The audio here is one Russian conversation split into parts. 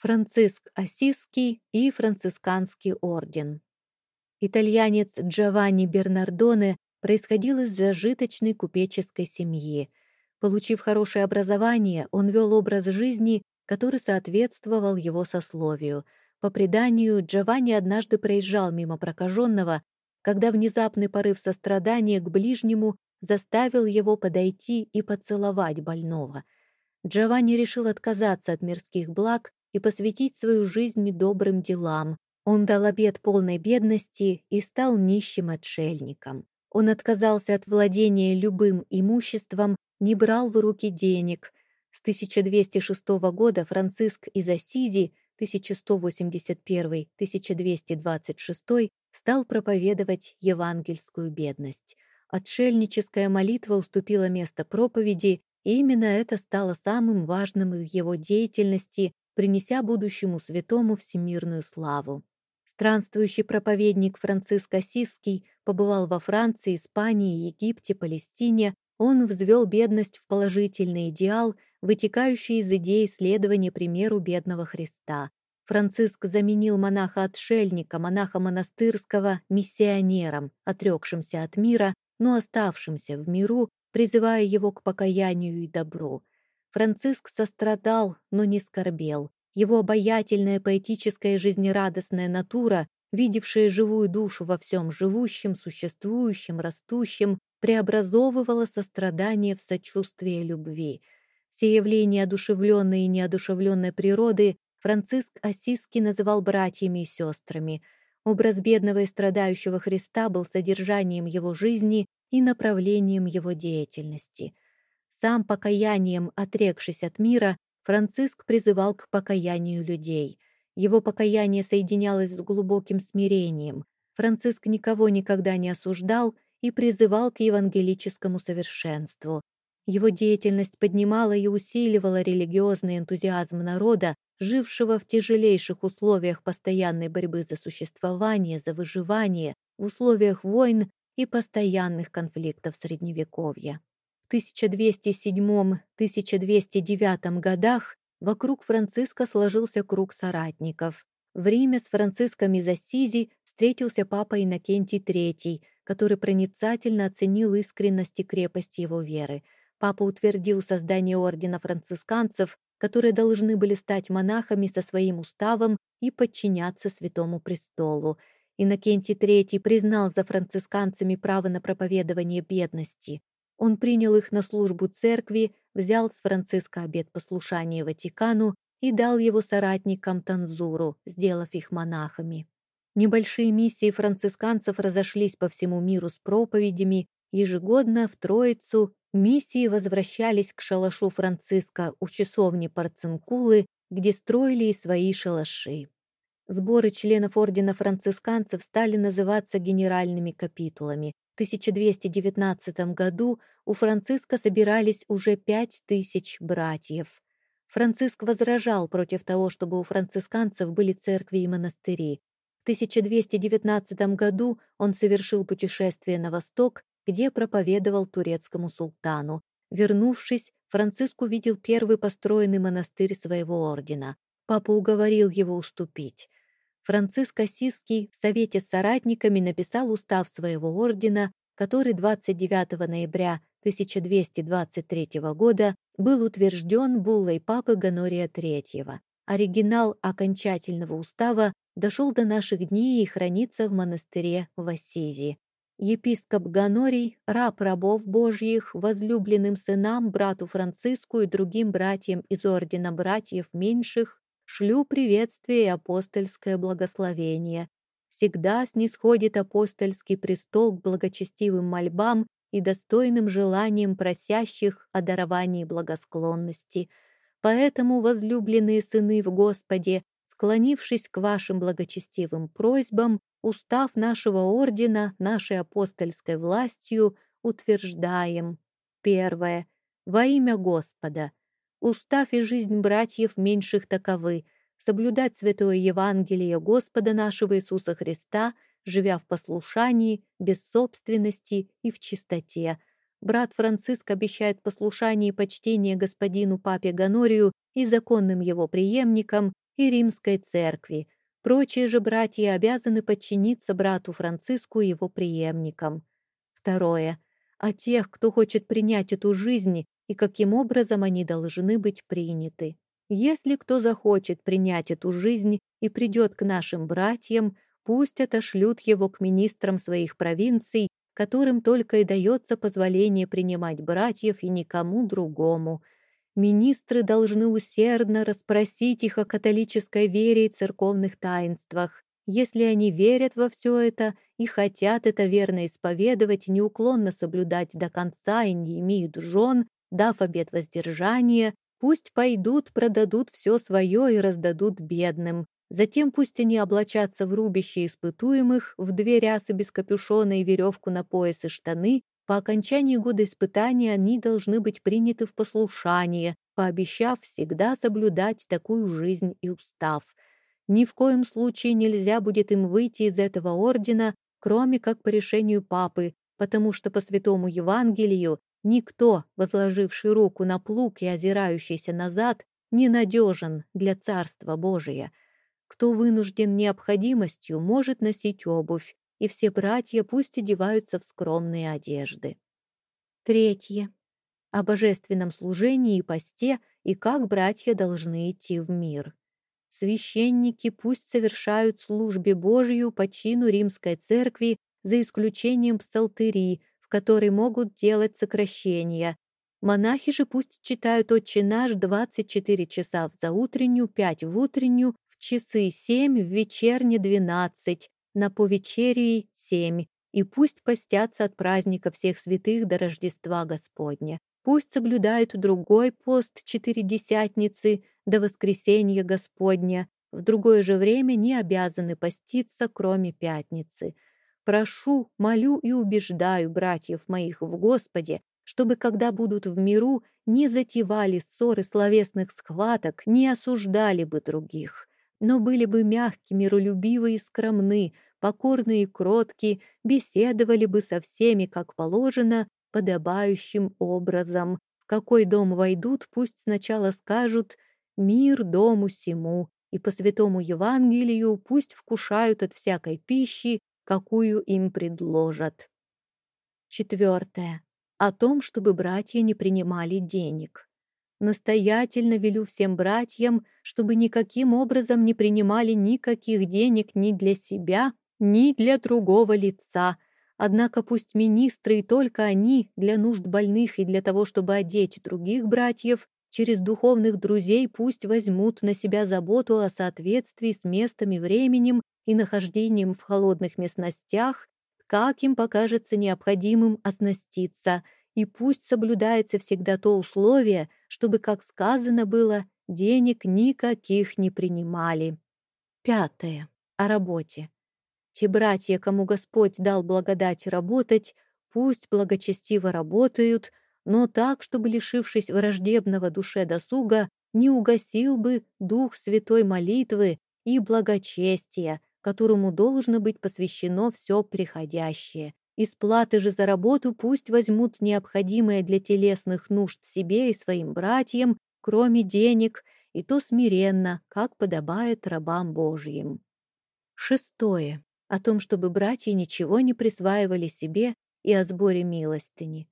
Франциск Осиский и Францисканский орден. Итальянец Джованни Бернардоне происходил из зажиточной купеческой семьи. Получив хорошее образование, он вел образ жизни, который соответствовал его сословию. По преданию, Джованни однажды проезжал мимо прокаженного, когда внезапный порыв сострадания к ближнему заставил его подойти и поцеловать больного. Джованни решил отказаться от мирских благ и посвятить свою жизнь добрым делам. Он дал обет полной бедности и стал нищим отшельником. Он отказался от владения любым имуществом, не брал в руки денег. С 1206 года Франциск из Ассизи 1181-1226 стал проповедовать евангельскую бедность. Отшельническая молитва уступила место проповеди, и именно это стало самым важным в его деятельности принеся будущему святому всемирную славу. Странствующий проповедник Франциск Осиский побывал во Франции, Испании, Египте, Палестине. Он взвел бедность в положительный идеал, вытекающий из идеи следования примеру бедного Христа. Франциск заменил монаха-отшельника, монаха монастырского, миссионером, отрекшимся от мира, но оставшимся в миру, призывая его к покаянию и добру. Франциск сострадал, но не скорбел. Его обаятельная поэтическая жизнерадостная натура, видевшая живую душу во всем живущем, существующем, растущем, преобразовывала сострадание в сочувствие любви. Все явления одушевленной и неодушевленной природы Франциск Осиский называл братьями и сестрами. Образ бедного и страдающего Христа был содержанием его жизни и направлением его деятельности – сам покаянием отрекшись от мира, Франциск призывал к покаянию людей. Его покаяние соединялось с глубоким смирением. Франциск никого никогда не осуждал и призывал к евангелическому совершенству. Его деятельность поднимала и усиливала религиозный энтузиазм народа, жившего в тяжелейших условиях постоянной борьбы за существование, за выживание, в условиях войн и постоянных конфликтов Средневековья. 1207-1209 годах вокруг Франциска сложился круг соратников. В Риме с Франциском из Ассизи встретился папа Иннокентий III, который проницательно оценил искренность и крепость его веры. Папа утвердил создание ордена францисканцев, которые должны были стать монахами со своим уставом и подчиняться Святому Престолу. Иннокентий III признал за францисканцами право на проповедование бедности. Он принял их на службу церкви, взял с Франциска обет послушания Ватикану и дал его соратникам Танзуру, сделав их монахами. Небольшие миссии францисканцев разошлись по всему миру с проповедями, ежегодно в Троицу миссии возвращались к шалашу Франциска у часовни Парцинкулы, где строили и свои шалаши. Сборы членов ордена францисканцев стали называться генеральными капитулами, 1219 году у Франциска собирались уже пять тысяч братьев. Франциск возражал против того, чтобы у францисканцев были церкви и монастыри. В 1219 году он совершил путешествие на восток, где проповедовал турецкому султану. Вернувшись, Франциск увидел первый построенный монастырь своего ордена. Папа уговорил его уступить. Франциск Осиский в совете с соратниками написал устав своего ордена, который 29 ноября 1223 года был утвержден буллой папы Гонория III. Оригинал окончательного устава дошел до наших дней и хранится в монастыре в Ассизи. Епископ Гонорий, раб рабов Божьих, возлюбленным сынам, брату Франциску и другим братьям из ордена братьев меньших, шлю приветствие и апостольское благословение. Всегда снисходит апостольский престол к благочестивым мольбам и достойным желаниям просящих о даровании благосклонности. Поэтому, возлюбленные сыны в Господе, склонившись к вашим благочестивым просьбам, устав нашего ордена, нашей апостольской властью, утверждаем. Первое. Во имя Господа. Устав и жизнь братьев меньших таковы — соблюдать святое Евангелие Господа нашего Иисуса Христа, живя в послушании, без собственности и в чистоте. Брат Франциск обещает послушание и почтение господину папе Гонорию и законным его преемникам и Римской Церкви. Прочие же братья обязаны подчиниться брату Франциску и его преемникам. Второе. О тех, кто хочет принять эту жизнь и каким образом они должны быть приняты. Если кто захочет принять эту жизнь и придет к нашим братьям, пусть отошлют его к министрам своих провинций, которым только и дается позволение принимать братьев и никому другому. Министры должны усердно расспросить их о католической вере и церковных таинствах. Если они верят во все это и хотят это верно исповедовать, неуклонно соблюдать до конца и не имеют жен, дав обет воздержания, пусть пойдут, продадут все свое и раздадут бедным. Затем пусть они облачатся в рубище испытуемых, в две рясы без капюшона и веревку на пояс и штаны. По окончании года испытания они должны быть приняты в послушание, пообещав всегда соблюдать такую жизнь и устав. Ни в коем случае нельзя будет им выйти из этого ордена, кроме как по решению папы, потому что по святому Евангелию никто, возложивший руку на плуг и озирающийся назад, ненадежен для Царства Божия. Кто вынужден необходимостью, может носить обувь, и все братья пусть одеваются в скромные одежды. Третье. О божественном служении и посте, и как братья должны идти в мир. Священники пусть совершают службе Божью по чину Римской Церкви за исключением псалтыри, которой могут делать сокращения. Монахи же пусть читают «Отче наш» 24 часа в заутреннюю, 5 в утреннюю, в часы 7, в вечерне 12, на повечерии 7, и пусть постятся от праздника всех святых до Рождества Господня. Пусть соблюдают другой пост Четыредесятницы до воскресенья Господня, в другое же время не обязаны поститься, кроме пятницы. Прошу, молю и убеждаю братьев моих в Господе, чтобы, когда будут в миру, не затевали ссоры словесных схваток, не осуждали бы других, но были бы мягкими, миролюбивы и скромны, покорны и кротки, беседовали бы со всеми, как положено, подобающим образом. В какой дом войдут, пусть сначала скажут «мир дому сему», и по святому Евангелию пусть вкушают от всякой пищи, какую им предложат. Четвертое. О том, чтобы братья не принимали денег. Настоятельно велю всем братьям, чтобы никаким образом не принимали никаких денег ни для себя, ни для другого лица – Однако пусть министры и только они для нужд больных и для того, чтобы одеть других братьев, через духовных друзей пусть возьмут на себя заботу о соответствии с местом и временем и нахождением в холодных местностях, как им покажется необходимым оснаститься, и пусть соблюдается всегда то условие, чтобы, как сказано было, денег никаких не принимали. Пятое. О работе. Те братья, кому Господь дал благодать работать, пусть благочестиво работают, но так, чтобы, лишившись враждебного душе досуга, не угасил бы дух святой молитвы и благочестия, которому должно быть посвящено все приходящее. Из платы же за работу пусть возьмут необходимое для телесных нужд себе и своим братьям, кроме денег, и то смиренно, как подобает рабам Божьим. Шестое о том, чтобы братья ничего не присваивали себе и о сборе милостыни.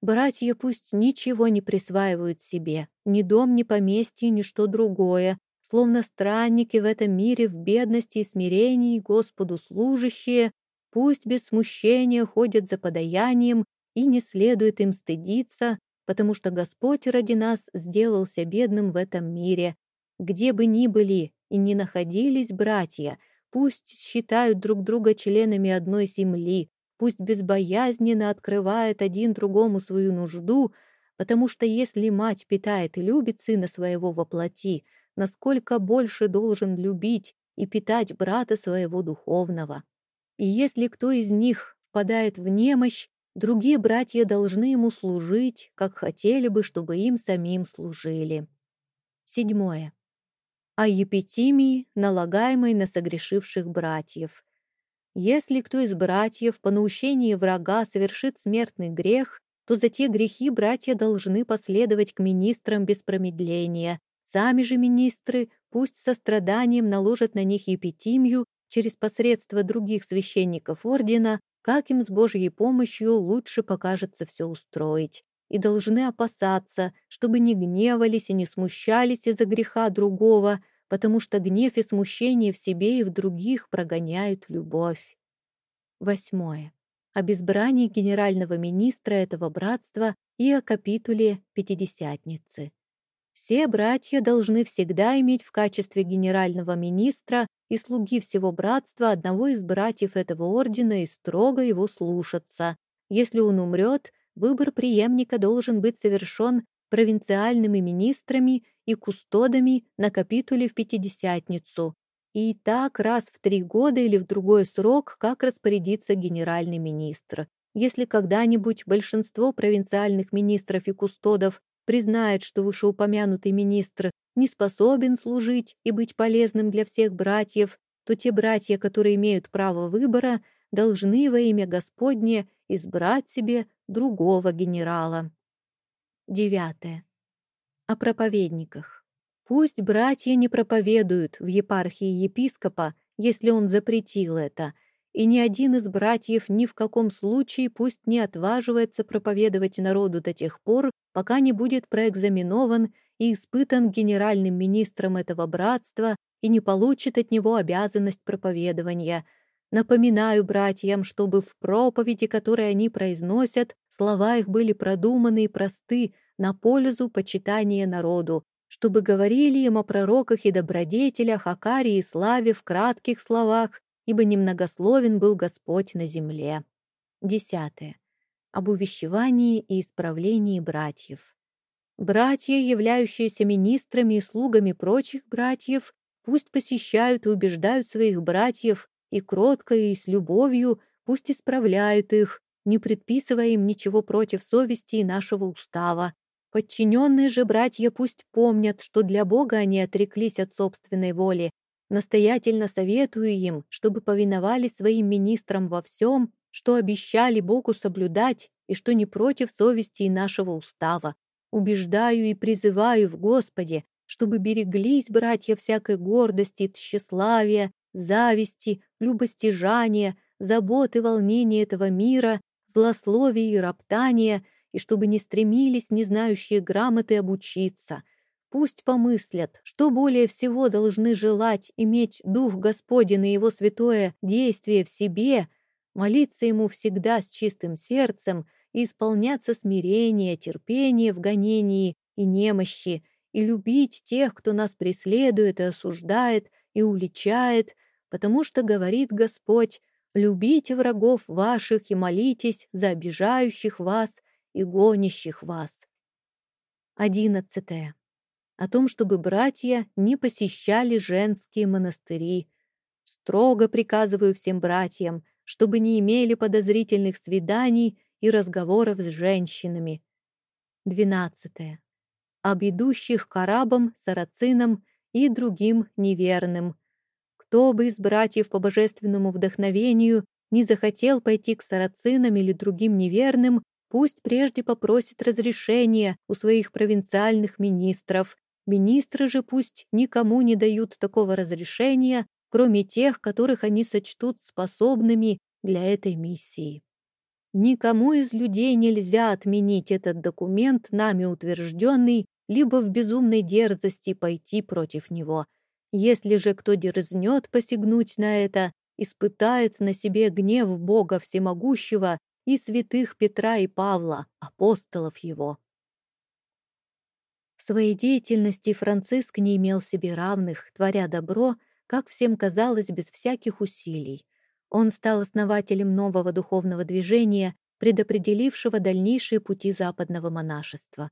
Братья пусть ничего не присваивают себе, ни дом, ни поместье, ни что другое, словно странники в этом мире в бедности и смирении Господу служащие, пусть без смущения ходят за подаянием и не следует им стыдиться, потому что Господь ради нас сделался бедным в этом мире. Где бы ни были и ни находились братья — Пусть считают друг друга членами одной земли, пусть безбоязненно открывает один другому свою нужду, потому что если мать питает и любит сына своего воплоти, насколько больше должен любить и питать брата своего духовного. И если кто из них впадает в немощь, другие братья должны ему служить, как хотели бы, чтобы им самим служили. Седьмое о епитимии, налагаемой на согрешивших братьев. Если кто из братьев по наущении врага совершит смертный грех, то за те грехи братья должны последовать к министрам без промедления, Сами же министры пусть со страданием наложат на них епитимию через посредство других священников ордена, как им с Божьей помощью лучше покажется все устроить, и должны опасаться, чтобы не гневались и не смущались из-за греха другого, потому что гнев и смущение в себе и в других прогоняют любовь. Восьмое. Об избрании генерального министра этого братства и о капитуле Пятидесятницы. Все братья должны всегда иметь в качестве генерального министра и слуги всего братства одного из братьев этого ордена и строго его слушаться. Если он умрет, выбор преемника должен быть совершен провинциальными министрами и кустодами на капитуле в Пятидесятницу. И так раз в три года или в другой срок, как распорядится генеральный министр. Если когда-нибудь большинство провинциальных министров и кустодов признает, что вышеупомянутый министр не способен служить и быть полезным для всех братьев, то те братья, которые имеют право выбора, должны во имя Господне избрать себе другого генерала. Девятое. О проповедниках. Пусть братья не проповедуют в епархии епископа, если он запретил это, и ни один из братьев ни в каком случае пусть не отваживается проповедовать народу до тех пор, пока не будет проэкзаменован и испытан генеральным министром этого братства и не получит от него обязанность проповедования. Напоминаю братьям, чтобы в проповеди, которые они произносят, слова их были продуманы и просты, на пользу почитания народу, чтобы говорили им о пророках и добродетелях, о каре и славе в кратких словах, ибо немногословен был Господь на земле. Десятое об увещевании и исправлении братьев. Братья, являющиеся министрами и слугами прочих братьев, пусть посещают и убеждают своих братьев, и кротко, и с любовью, пусть исправляют их, не предписывая им ничего против совести и нашего устава. Подчиненные же братья пусть помнят, что для Бога они отреклись от собственной воли. Настоятельно советую им, чтобы повиновались своим министрам во всем, что обещали Богу соблюдать и что не против совести и нашего устава. Убеждаю и призываю в Господе, чтобы береглись братья всякой гордости, тщеславия, зависти, любостяжания, заботы, волнения этого мира, злословия и роптания, и чтобы не стремились не знающие грамоты обучиться. Пусть помыслят, что более всего должны желать иметь Дух Господень и Его святое действие в себе, молиться ему всегда с чистым сердцем и исполняться смирение, терпение в гонении и немощи, и любить тех, кто нас преследует и осуждает и уличает, потому что, говорит Господь, любите врагов ваших и молитесь за обижающих вас и гонящих вас. Одиннадцатое. О том, чтобы братья не посещали женские монастыри. Строго приказываю всем братьям – чтобы не имели подозрительных свиданий и разговоров с женщинами. 12. Об идущих к арабам, сарацинам и другим неверным. Кто бы из братьев по божественному вдохновению не захотел пойти к сарацинам или другим неверным, пусть прежде попросит разрешения у своих провинциальных министров. Министры же пусть никому не дают такого разрешения, кроме тех, которых они сочтут способными для этой миссии. Никому из людей нельзя отменить этот документ, нами утвержденный, либо в безумной дерзости пойти против него. Если же кто дерзнет посягнуть на это, испытает на себе гнев Бога Всемогущего и святых Петра и Павла, апостолов его. В своей деятельности Франциск не имел себе равных, творя добро, как всем казалось, без всяких усилий. Он стал основателем нового духовного движения, предопределившего дальнейшие пути западного монашества.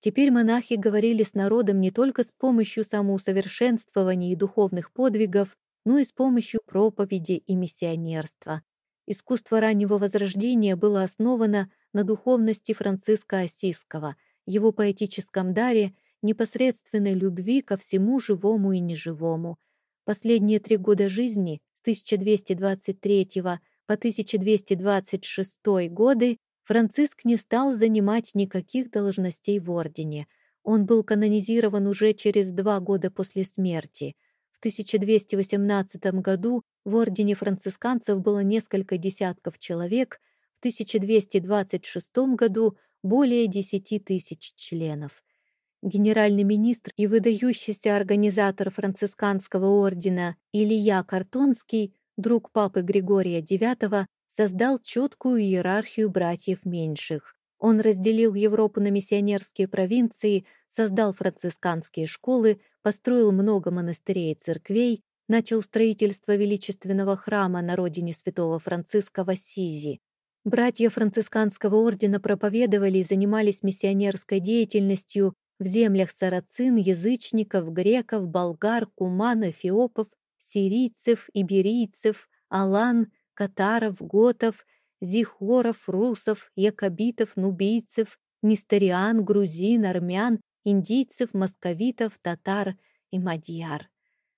Теперь монахи говорили с народом не только с помощью самоусовершенствования и духовных подвигов, но и с помощью проповеди и миссионерства. Искусство раннего возрождения было основано на духовности Франциска Осиского, его поэтическом даре, непосредственной любви ко всему живому и неживому. Последние три года жизни 1223 по 1226 годы Франциск не стал занимать никаких должностей в ордене. Он был канонизирован уже через два года после смерти. В 1218 году в ордене францисканцев было несколько десятков человек, в 1226 году более 10 тысяч членов. Генеральный министр и выдающийся организатор францисканского ордена Илья Картонский, друг папы Григория IX, создал четкую иерархию братьев меньших. Он разделил Европу на миссионерские провинции, создал францисканские школы, построил много монастырей и церквей, начал строительство величественного храма на родине святого Франциска в Ассизи. Братья францисканского ордена проповедовали и занимались миссионерской деятельностью в землях сарацин, язычников, греков, болгар, куман, эфиопов, сирийцев, иберийцев, алан, катаров, готов, зихоров, русов, якобитов, нубийцев, нестериан, грузин, армян, индийцев, московитов, татар и мадьяр.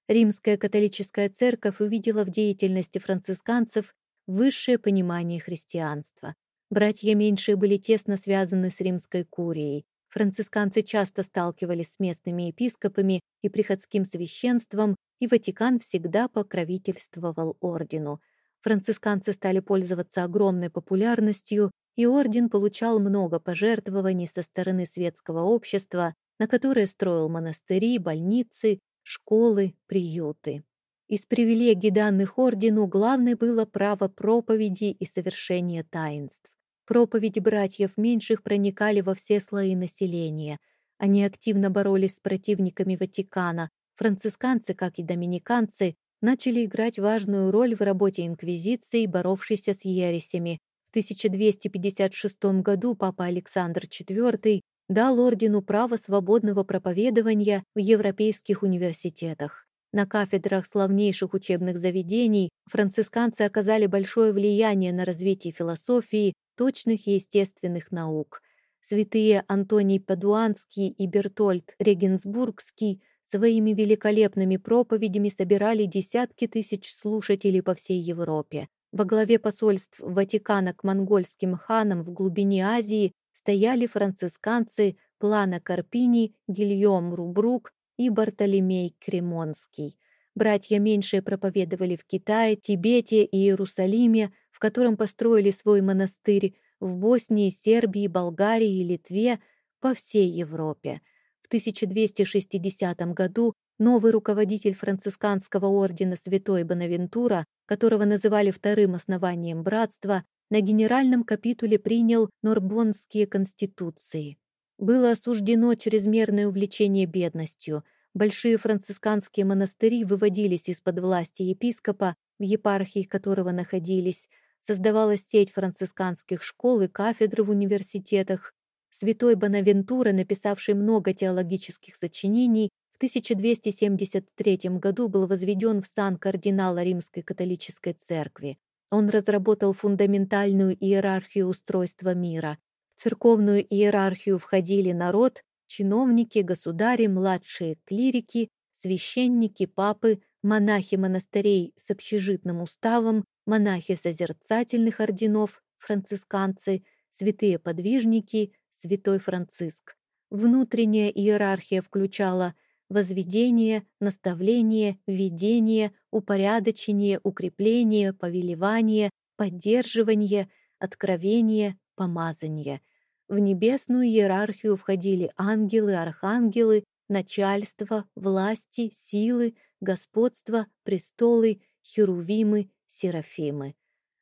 Римская католическая церковь увидела в деятельности францисканцев высшее понимание христианства. Братья меньшие были тесно связаны с римской курией. Францисканцы часто сталкивались с местными епископами и приходским священством, и Ватикан всегда покровительствовал ордену. Францисканцы стали пользоваться огромной популярностью, и орден получал много пожертвований со стороны светского общества, на которое строил монастыри, больницы, школы, приюты. Из привилегий данных ордену главное было право проповеди и совершения таинств. Проповеди братьев меньших проникали во все слои населения. Они активно боролись с противниками Ватикана. Францисканцы, как и доминиканцы, начали играть важную роль в работе инквизиции, боровшейся с ересями. В 1256 году папа Александр IV дал ордену право свободного проповедования в европейских университетах. На кафедрах славнейших учебных заведений францисканцы оказали большое влияние на развитие философии, точных и естественных наук. Святые Антоний Падуанский и Бертольд Регенсбургский своими великолепными проповедями собирали десятки тысяч слушателей по всей Европе. Во главе посольств Ватикана к монгольским ханам в глубине Азии стояли францисканцы Плана Карпини, Гильем Рубрук и Бартолемей Кремонский. Братья меньшие проповедовали в Китае, Тибете и Иерусалиме, в котором построили свой монастырь, в Боснии, Сербии, Болгарии и Литве, по всей Европе. В 1260 году новый руководитель францисканского ордена святой Бонавентура, которого называли вторым основанием братства, на генеральном капитуле принял Норбонские конституции. Было осуждено чрезмерное увлечение бедностью. Большие францисканские монастыри выводились из-под власти епископа, в епархии которого находились. Создавалась сеть францисканских школ и кафедры в университетах. Святой Бонавентура, написавший много теологических сочинений, в 1273 году был возведен в сан кардинала Римской католической церкви. Он разработал фундаментальную иерархию устройства мира. В церковную иерархию входили народ, чиновники, государи, младшие клирики, священники, папы, монахи монастырей с общежитным уставом, монахи созерцательных орденов, францисканцы, святые подвижники, святой Франциск. Внутренняя иерархия включала возведение, наставление, ведение, упорядочение, укрепление, повелевание, поддерживание, откровение, помазание. В небесную иерархию входили ангелы, архангелы, начальство, власти, силы, господство, престолы, херувимы, серафимы.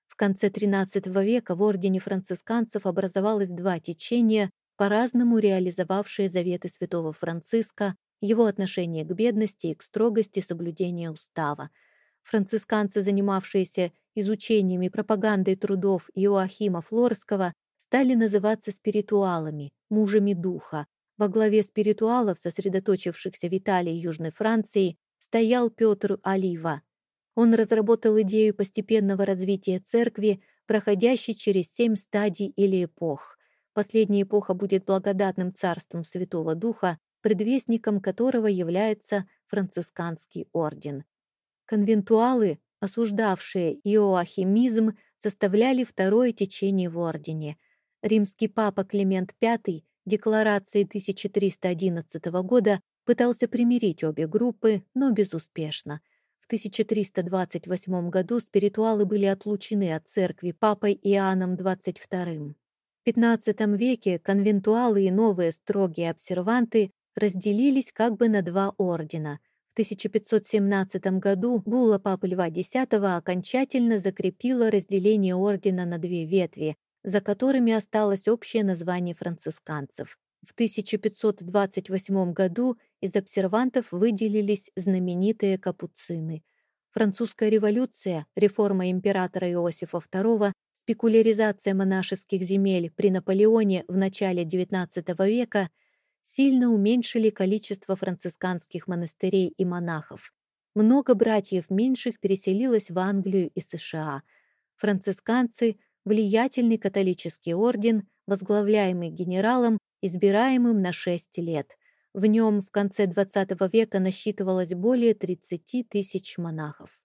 В конце XIII века в ордене францисканцев образовалось два течения, по-разному реализовавшие заветы святого Франциска, его отношение к бедности и к строгости соблюдения устава. Францисканцы, занимавшиеся изучением и пропагандой трудов Иоахима Флорского, стали называться спиритуалами, мужами духа. Во главе спиритуалов, сосредоточившихся в Италии и Южной Франции, стоял Петр Олива. Он разработал идею постепенного развития церкви, проходящей через семь стадий или эпох. Последняя эпоха будет благодатным царством Святого Духа, предвестником которого является францисканский орден. Конвентуалы, осуждавшие иоахимизм, составляли второе течение в ордене – Римский папа Климент V декларацией 1311 года пытался примирить обе группы, но безуспешно. В 1328 году спиритуалы были отлучены от церкви папой Иоанном XXII. В XV веке конвентуалы и новые строгие обсерванты разделились как бы на два ордена. В 1517 году булла Папы Льва X окончательно закрепила разделение ордена на две ветви, за которыми осталось общее название францисканцев. В 1528 году из обсервантов выделились знаменитые капуцины. Французская революция, реформа императора Иосифа II, спекуляризация монашеских земель при Наполеоне в начале XIX века сильно уменьшили количество францисканских монастырей и монахов. Много братьев меньших переселилось в Англию и США. Францисканцы – влиятельный католический орден, возглавляемый генералом, избираемым на 6 лет. В нем в конце XX века насчитывалось более 30 тысяч монахов.